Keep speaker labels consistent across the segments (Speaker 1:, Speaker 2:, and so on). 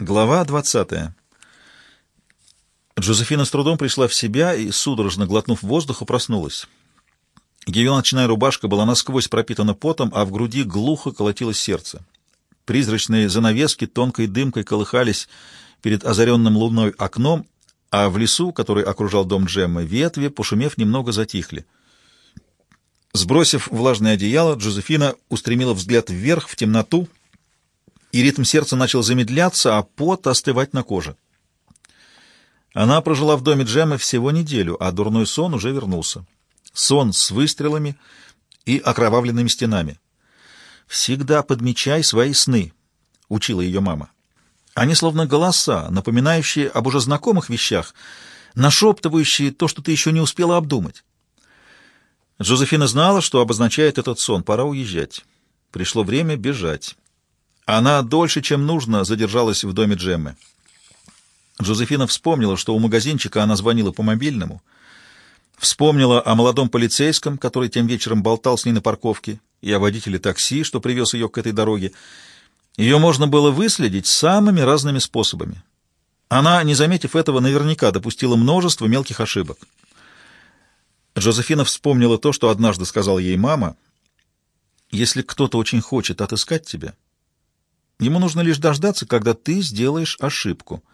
Speaker 1: Глава 20. Джозефина с трудом пришла в себя и, судорожно глотнув воздуха, проснулась. Ее ночная рубашка была насквозь пропитана потом, а в груди глухо колотилось сердце. Призрачные занавески тонкой дымкой колыхались перед озаренным луной окном, а в лесу, который окружал дом Джеммы, ветви, пошумев, немного затихли. Сбросив влажное одеяло, Джозефина устремила взгляд вверх, в темноту, и ритм сердца начал замедляться, а пот остывать на коже. Она прожила в доме Джеммы всего неделю, а дурной сон уже вернулся. Сон с выстрелами и окровавленными стенами. «Всегда подмечай свои сны», — учила ее мама. Они словно голоса, напоминающие об уже знакомых вещах, нашептывающие то, что ты еще не успела обдумать. Джозефина знала, что обозначает этот сон. Пора уезжать. Пришло время бежать. Она дольше, чем нужно, задержалась в доме Джеммы. Джозефина вспомнила, что у магазинчика она звонила по мобильному. Вспомнила о молодом полицейском, который тем вечером болтал с ней на парковке, и о водителе такси, что привез ее к этой дороге. Ее можно было выследить самыми разными способами. Она, не заметив этого, наверняка допустила множество мелких ошибок. Джозефина вспомнила то, что однажды сказала ей мама. «Если кто-то очень хочет отыскать тебя, Ему нужно лишь дождаться, когда ты сделаешь ошибку.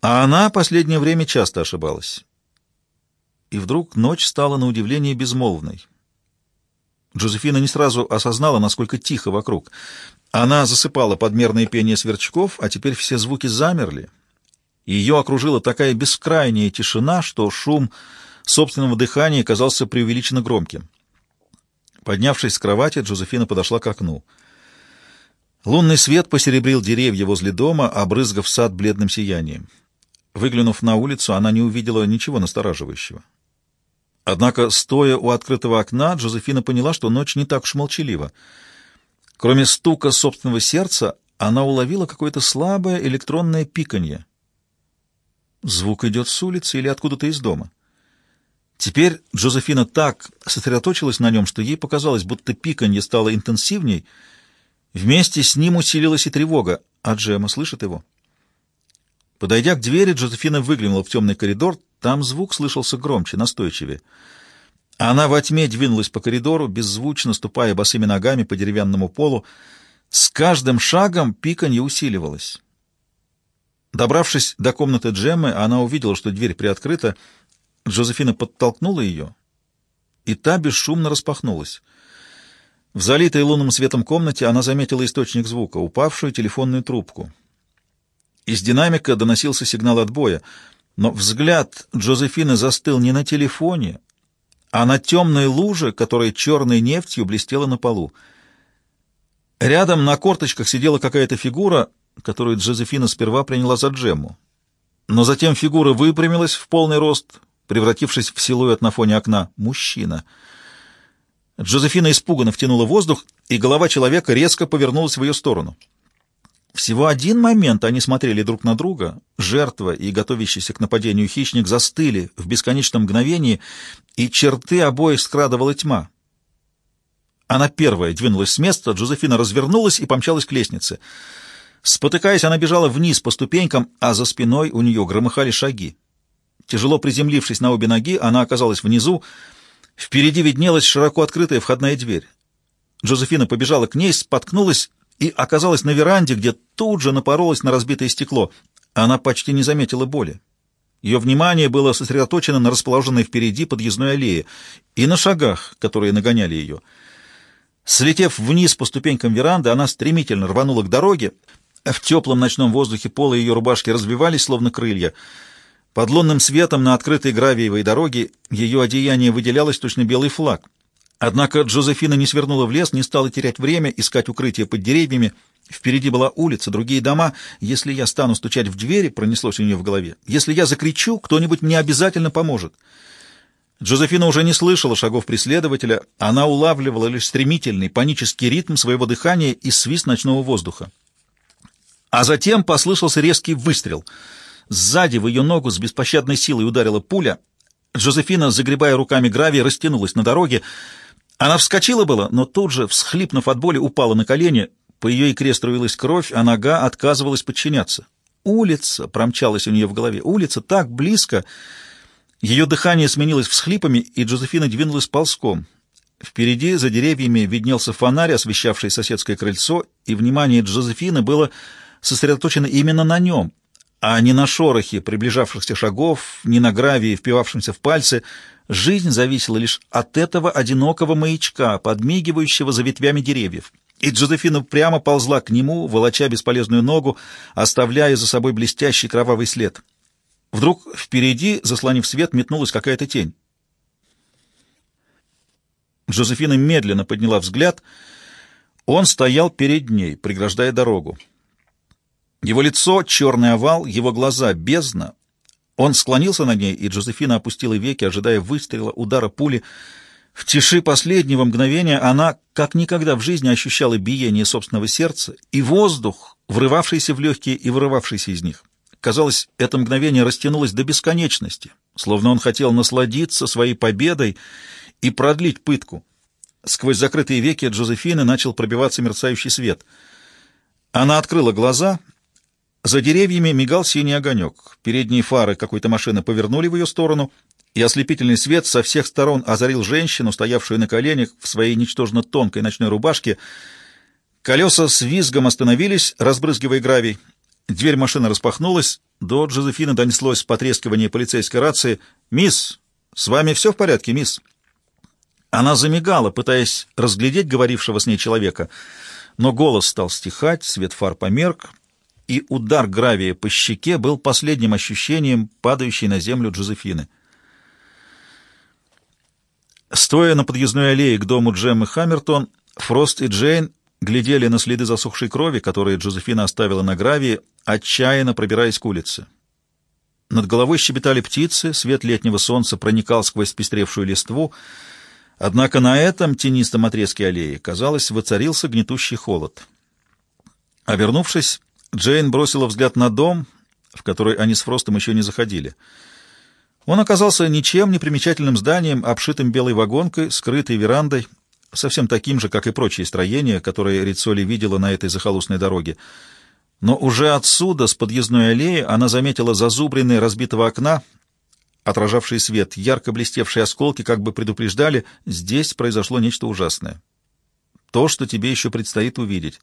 Speaker 1: А она последнее время часто ошибалась. И вдруг ночь стала на удивление безмолвной. Джозефина не сразу осознала, насколько тихо вокруг. Она засыпала подмерное пение сверчков, а теперь все звуки замерли. Ее окружила такая бескрайняя тишина, что шум собственного дыхания казался преувеличенно громким. Поднявшись с кровати, Джозефина подошла к окну — Лунный свет посеребрил деревья возле дома, обрызгав сад бледным сиянием. Выглянув на улицу, она не увидела ничего настораживающего. Однако, стоя у открытого окна, Джозефина поняла, что ночь не так уж молчалива. Кроме стука собственного сердца, она уловила какое-то слабое электронное пиканье. Звук идет с улицы или откуда-то из дома. Теперь Джозефина так сосредоточилась на нем, что ей показалось, будто пиканье стало интенсивней — Вместе с ним усилилась и тревога, а Джема слышит его. Подойдя к двери, Джозефина выглянула в темный коридор, там звук слышался громче, настойчивее. Она во тьме двинулась по коридору, беззвучно ступая босыми ногами по деревянному полу. С каждым шагом пиканье усиливалось. Добравшись до комнаты Джеммы, она увидела, что дверь приоткрыта. Джозефина подтолкнула ее, и та бесшумно распахнулась. В залитой лунным светом комнате она заметила источник звука, упавшую телефонную трубку. Из динамика доносился сигнал отбоя, но взгляд Джозефины застыл не на телефоне, а на темной луже, которая черной нефтью блестела на полу. Рядом на корточках сидела какая-то фигура, которую Джозефина сперва приняла за Джемму. Но затем фигура выпрямилась в полный рост, превратившись в силуэт на фоне окна. Мужчина — Джозефина испуганно втянула воздух, и голова человека резко повернулась в ее сторону. Всего один момент они смотрели друг на друга. Жертва и готовящийся к нападению хищник застыли в бесконечном мгновении, и черты обоих скрадывала тьма. Она первая двинулась с места, Джозефина развернулась и помчалась к лестнице. Спотыкаясь, она бежала вниз по ступенькам, а за спиной у нее громыхали шаги. Тяжело приземлившись на обе ноги, она оказалась внизу, Впереди виднелась широко открытая входная дверь. Джозефина побежала к ней, споткнулась и оказалась на веранде, где тут же напоролась на разбитое стекло. Она почти не заметила боли. Ее внимание было сосредоточено на расположенной впереди подъездной аллее и на шагах, которые нагоняли ее. Слетев вниз по ступенькам веранды, она стремительно рванула к дороге. В теплом ночном воздухе полы ее рубашки развивались, словно крылья — под лунным светом на открытой гравиевой дороге ее одеяние выделялось точно белый флаг. Однако Джозефина не свернула в лес, не стала терять время, искать укрытие под деревьями. Впереди была улица, другие дома. Если я стану стучать в двери, пронеслось у нее в голове. Если я закричу, кто-нибудь мне обязательно поможет. Джозефина уже не слышала шагов преследователя, она улавливала лишь стремительный панический ритм своего дыхания и свист ночного воздуха. А затем послышался резкий выстрел — Сзади в ее ногу с беспощадной силой ударила пуля. Джозефина, загребая руками гравий, растянулась на дороге. Она вскочила было, но тут же, всхлипнув от боли, упала на колени. по ее икре струилась кровь, а нога отказывалась подчиняться. «Улица!» — промчалась у нее в голове. «Улица так близко!» Ее дыхание сменилось всхлипами, и Джозефина двинулась ползком. Впереди, за деревьями, виднелся фонарь, освещавший соседское крыльцо, и внимание Джозефины было сосредоточено именно на нем, а не на шорохе приближавшихся шагов, не на гравии, впивавшемся в пальцы. Жизнь зависела лишь от этого одинокого маячка, подмигивающего за ветвями деревьев. И Джозефина прямо ползла к нему, волоча бесполезную ногу, оставляя за собой блестящий кровавый след. Вдруг впереди, заслонив свет, метнулась какая-то тень. Джозефина медленно подняла взгляд. Он стоял перед ней, преграждая дорогу. Его лицо — черный овал, его глаза — бездна. Он склонился над ней, и Джозефина опустила веки, ожидая выстрела, удара пули. В тиши последнего мгновения она как никогда в жизни ощущала биение собственного сердца и воздух, врывавшийся в легкие и вырывавшийся из них. Казалось, это мгновение растянулось до бесконечности, словно он хотел насладиться своей победой и продлить пытку. Сквозь закрытые веки Джозефины начал пробиваться мерцающий свет. Она открыла глаза. За деревьями мигал синий огонек. Передние фары какой-то машины повернули в ее сторону, и ослепительный свет со всех сторон озарил женщину, стоявшую на коленях в своей ничтожно тонкой ночной рубашке. Колеса с визгом остановились, разбрызгивая гравий. Дверь машины распахнулась. До Джозефины донеслось потрескивание полицейской рации. «Мисс, с вами все в порядке, мисс?» Она замигала, пытаясь разглядеть говорившего с ней человека, но голос стал стихать, свет фар померк, и удар гравия по щеке был последним ощущением, падающей на землю Джозефины. Стоя на подъездной аллее к дому Джеммы Хаммертон, Фрост и Джейн глядели на следы засохшей крови, которые Джозефина оставила на гравии, отчаянно пробираясь к улице. Над головой щебетали птицы, свет летнего солнца проникал сквозь пестревшую листву, Однако на этом тенистом отрезке аллеи, казалось, воцарился гнетущий холод. А вернувшись, Джейн бросила взгляд на дом, в который они с Фростом еще не заходили. Он оказался ничем не примечательным зданием, обшитым белой вагонкой, скрытой верандой, совсем таким же, как и прочие строения, которые Рицоли видела на этой захолустной дороге. Но уже отсюда, с подъездной аллеи, она заметила зазубренные разбитого окна, отражавшие свет, ярко блестевшие осколки как бы предупреждали, здесь произошло нечто ужасное. То, что тебе еще предстоит увидеть.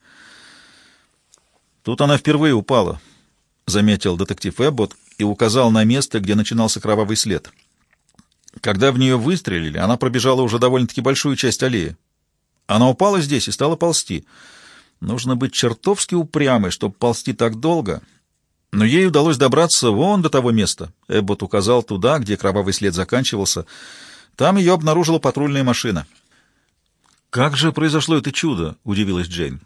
Speaker 1: Тут она впервые упала, — заметил детектив Эббот и указал на место, где начинался кровавый след. Когда в нее выстрелили, она пробежала уже довольно-таки большую часть аллеи. Она упала здесь и стала ползти. Нужно быть чертовски упрямой, чтобы ползти так долго — но ей удалось добраться вон до того места. Эббот указал туда, где кровавый след заканчивался. Там ее обнаружила патрульная машина. «Как же произошло это чудо?» — удивилась Джейн.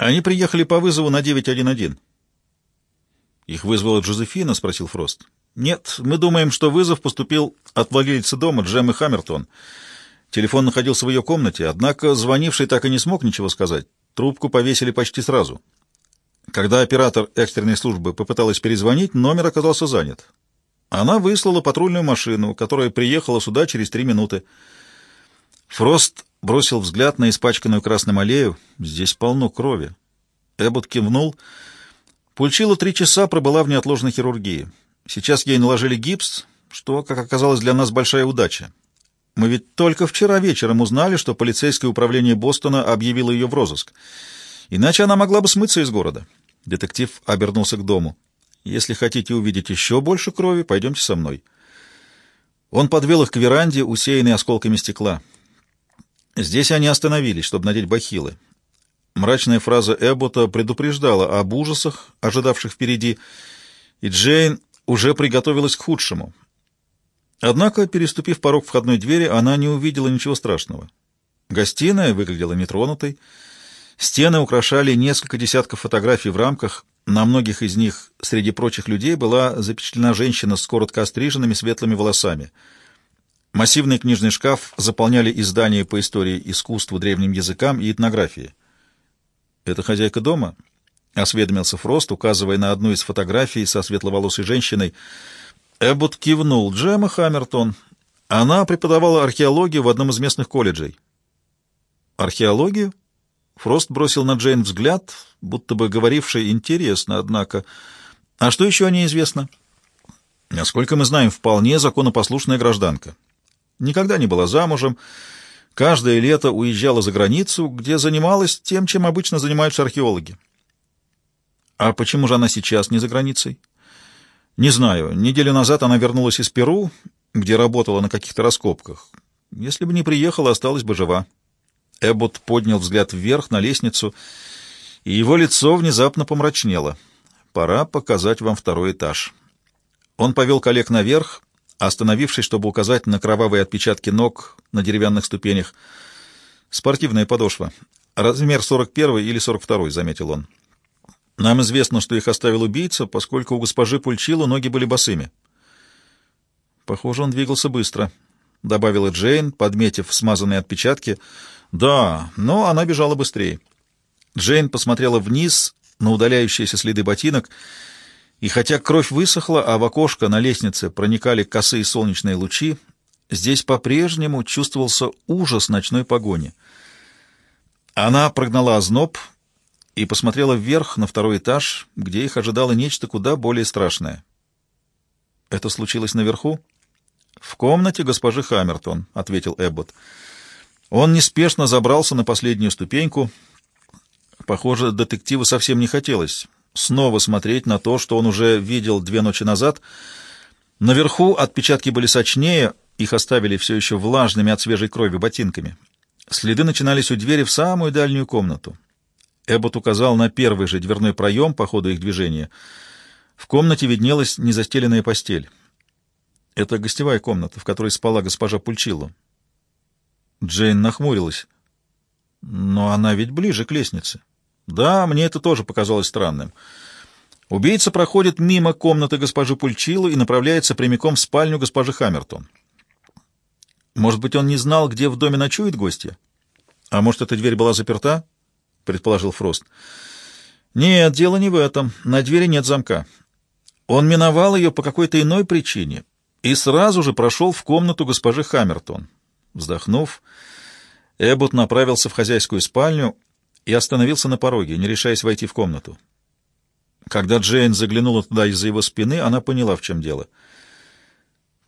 Speaker 1: «Они приехали по вызову на 911». «Их вызвала Джозефина?» — спросил Фрост. «Нет, мы думаем, что вызов поступил от владельца дома Джеммы Хаммертон. Телефон находился в ее комнате, однако звонивший так и не смог ничего сказать. Трубку повесили почти сразу». Когда оператор экстренной службы попыталась перезвонить, номер оказался занят. Она выслала патрульную машину, которая приехала сюда через три минуты. Фрост бросил взгляд на испачканную красным аллею. Здесь полно крови. Эббот кивнул. Пульчила три часа пробыла в неотложной хирургии. Сейчас ей наложили гипс, что, как оказалось, для нас большая удача. Мы ведь только вчера вечером узнали, что полицейское управление Бостона объявило ее в розыск. Иначе она могла бы смыться из города. Детектив обернулся к дому. «Если хотите увидеть еще больше крови, пойдемте со мной». Он подвел их к веранде, усеянной осколками стекла. Здесь они остановились, чтобы надеть бахилы. Мрачная фраза Эббота предупреждала об ужасах, ожидавших впереди, и Джейн уже приготовилась к худшему. Однако, переступив порог входной двери, она не увидела ничего страшного. Гостиная выглядела нетронутой, Стены украшали несколько десятков фотографий в рамках. На многих из них среди прочих людей была запечатлена женщина с коротко остриженными светлыми волосами. Массивный книжный шкаф заполняли издания по истории искусству, древним языкам и этнографии. «Это хозяйка дома?» — осведомился Фрост, указывая на одну из фотографий со светловолосой женщиной. Эббот кивнул. Джема Хаммертон. Она преподавала археологию в одном из местных колледжей. «Археологию?» Фрост бросил на Джейн взгляд, будто бы говоривший «интересно, однако». «А что еще о ней известно?» «Насколько мы знаем, вполне законопослушная гражданка. Никогда не была замужем, каждое лето уезжала за границу, где занималась тем, чем обычно занимаются археологи». «А почему же она сейчас не за границей?» «Не знаю. Неделю назад она вернулась из Перу, где работала на каких-то раскопках. Если бы не приехала, осталась бы жива». Эббот поднял взгляд вверх на лестницу, и его лицо внезапно помрачнело. «Пора показать вам второй этаж». Он повел коллег наверх, остановившись, чтобы указать на кровавые отпечатки ног на деревянных ступенях. «Спортивная подошва. Размер 41 или 42 заметил он. «Нам известно, что их оставил убийца, поскольку у госпожи Пульчило ноги были босыми». «Похоже, он двигался быстро», — добавила Джейн, подметив смазанные отпечатки — да, но она бежала быстрее. Джейн посмотрела вниз на удаляющиеся следы ботинок, и хотя кровь высохла, а в окошко на лестнице проникали косые солнечные лучи, здесь по-прежнему чувствовался ужас ночной погони. Она прогнала озноб и посмотрела вверх на второй этаж, где их ожидало нечто куда более страшное. «Это случилось наверху?» «В комнате госпожи Хаммертон», — ответил Эббот. Он неспешно забрался на последнюю ступеньку. Похоже, детективу совсем не хотелось снова смотреть на то, что он уже видел две ночи назад. Наверху отпечатки были сочнее, их оставили все еще влажными от свежей крови ботинками. Следы начинались у двери в самую дальнюю комнату. Эббот указал на первый же дверной проем по ходу их движения. В комнате виднелась незастеленная постель. Это гостевая комната, в которой спала госпожа Пульчило. Джейн нахмурилась. Но она ведь ближе к лестнице. Да, мне это тоже показалось странным. Убийца проходит мимо комнаты госпожи Пульчило и направляется прямиком в спальню госпожи Хаммертон. Может быть, он не знал, где в доме ночует гостья? А может, эта дверь была заперта? предположил Фрост. Нет, дело не в этом. На двери нет замка. Он миновал ее по какой-то иной причине и сразу же прошел в комнату госпожи Хаммертон. Вздохнув, Эббот направился в хозяйскую спальню и остановился на пороге, не решаясь войти в комнату. Когда Джейн заглянула туда из-за его спины, она поняла, в чем дело.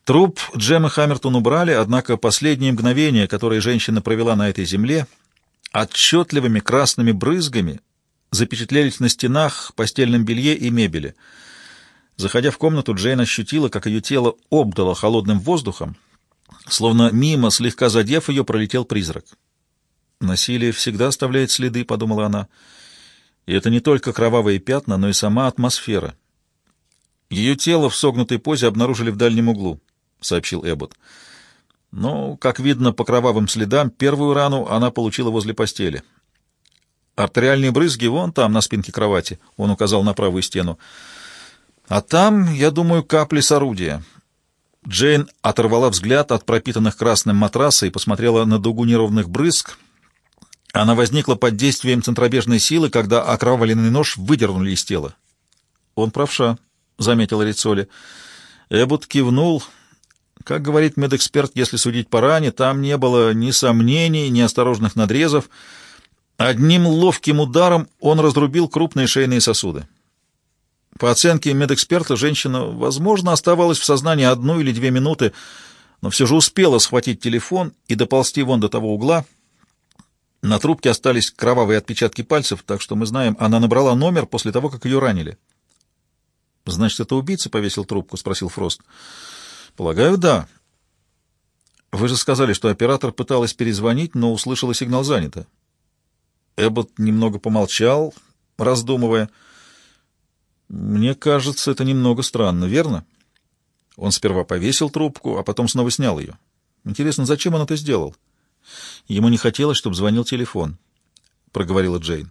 Speaker 1: Труп Джемы Хаммертон убрали, однако последние мгновения, которые женщина провела на этой земле, отчетливыми красными брызгами запечатлелись на стенах, постельном белье и мебели. Заходя в комнату, Джейн ощутила, как ее тело обдало холодным воздухом, Словно мимо, слегка задев ее, пролетел призрак. «Насилие всегда оставляет следы», — подумала она. «И это не только кровавые пятна, но и сама атмосфера». «Ее тело в согнутой позе обнаружили в дальнем углу», — сообщил Эббот. «Но, как видно по кровавым следам, первую рану она получила возле постели. Артериальные брызги вон там, на спинке кровати», — он указал на правую стену. «А там, я думаю, капли с орудия». Джейн оторвала взгляд от пропитанных красным матраса и посмотрела на дугу неровных брызг. Она возникла под действием центробежной силы, когда окровавленный нож выдернули из тела. «Он правша», — заметила Рицоли. Эббот кивнул. Как говорит медэксперт, если судить по ране, там не было ни сомнений, ни осторожных надрезов. Одним ловким ударом он разрубил крупные шейные сосуды. По оценке медэксперта, женщина, возможно, оставалась в сознании одну или две минуты, но все же успела схватить телефон и доползти вон до того угла. На трубке остались кровавые отпечатки пальцев, так что мы знаем, она набрала номер после того, как ее ранили. — Значит, это убийца повесил трубку? — спросил Фрост. — Полагаю, да. — Вы же сказали, что оператор пыталась перезвонить, но услышала сигнал занято. Эббот немного помолчал, раздумывая — мне кажется, это немного странно, верно? Он сперва повесил трубку, а потом снова снял ее. Интересно, зачем он это сделал? Ему не хотелось, чтобы звонил телефон, — проговорила Джейн.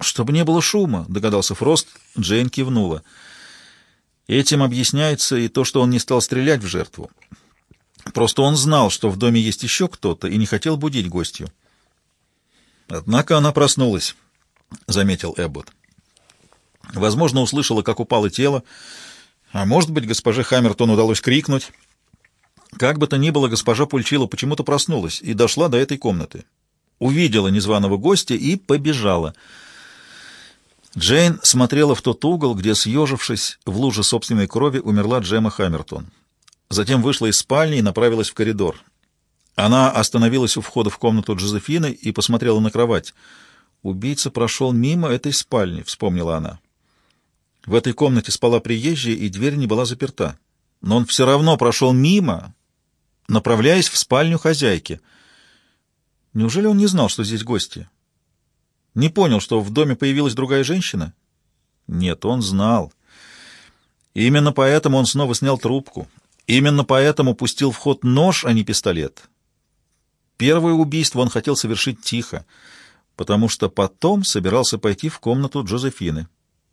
Speaker 1: Чтобы не было шума, — догадался Фрост. Джейн кивнула. Этим объясняется и то, что он не стал стрелять в жертву. Просто он знал, что в доме есть еще кто-то, и не хотел будить гостью. Однако она проснулась, — заметил Эббот. Возможно, услышала, как упало тело, а может быть, госпоже Хаммертон удалось крикнуть. Как бы то ни было, госпожа Пульчила почему-то проснулась и дошла до этой комнаты. увидела незваного гостя и побежала. Джейн смотрела в тот угол, где, съежившись в луже собственной крови, умерла Джема Хаммертон. Затем вышла из спальни и направилась в коридор. Она остановилась у входа в комнату Джозефины и посмотрела на кровать. «Убийца прошел мимо этой спальни», — вспомнила она. В этой комнате спала приезжая, и дверь не была заперта. Но он все равно прошел мимо, направляясь в спальню хозяйки. Неужели он не знал, что здесь гости? Не понял, что в доме появилась другая женщина? Нет, он знал. Именно поэтому он снова снял трубку. Именно поэтому пустил в ход нож, а не пистолет. Первое убийство он хотел совершить тихо, потому что потом собирался пойти в комнату Джозефины.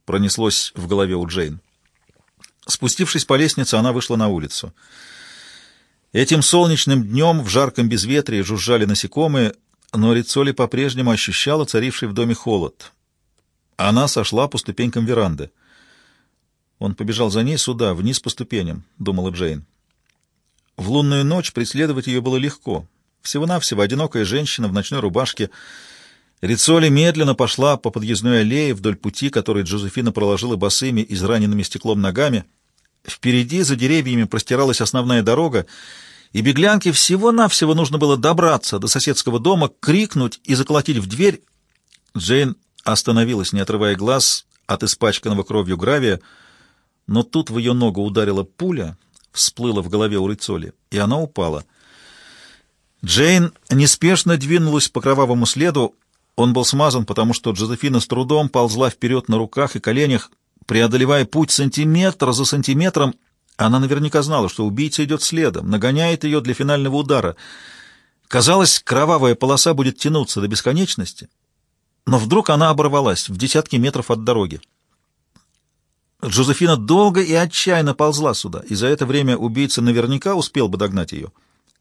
Speaker 1: Пронеслось в голове у Джейн. Спустившись по лестнице, она вышла на улицу. Этим солнечным днем в жарком безветрии жужжали насекомые, но Рицоли по-прежнему ощущала царивший в доме холод. Она сошла по ступенькам веранды. Он побежал за ней сюда, вниз по ступеням, — думала Джейн. В лунную ночь преследовать ее было легко. Всего-навсего одинокая женщина в ночной рубашке. Рицоли медленно пошла по подъездной аллее вдоль пути, который Джозефина проложила босыми, израненными стеклом ногами. Впереди, за деревьями, простиралась основная дорога, и беглянке всего-навсего нужно было добраться до соседского дома, крикнуть и заколотить в дверь. Джейн остановилась, не отрывая глаз от испачканного кровью гравия, но тут в ее ногу ударила пуля, всплыла в голове у Рицоли, и она упала. Джейн неспешно двинулась по кровавому следу. Он был смазан, потому что Джозефина с трудом ползла вперед на руках и коленях, преодолевая путь сантиметр за сантиметром. Она наверняка знала, что убийца идет следом, нагоняет ее для финального удара. Казалось, кровавая полоса будет тянуться до бесконечности, но вдруг она оборвалась в десятки метров от дороги. Джозефина долго и отчаянно ползла сюда, и за это время убийца наверняка успел бы догнать ее.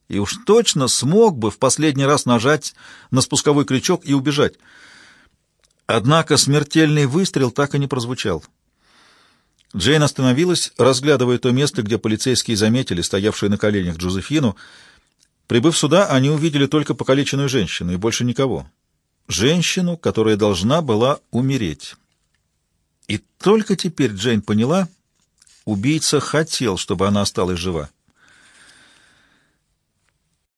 Speaker 1: И уж точно смог бы в последний раз нажать на спусковой крючок и убежать. Однако смертельный выстрел так и не прозвучал. Джейн остановилась, разглядывая то место, где полицейские заметили стоявшую на коленях Джозефину. Прибыв сюда, они увидели только покалеченную женщину и больше никого. Женщину, которая должна была умереть. И только теперь Джейн поняла, убийца хотел, чтобы она осталась жива.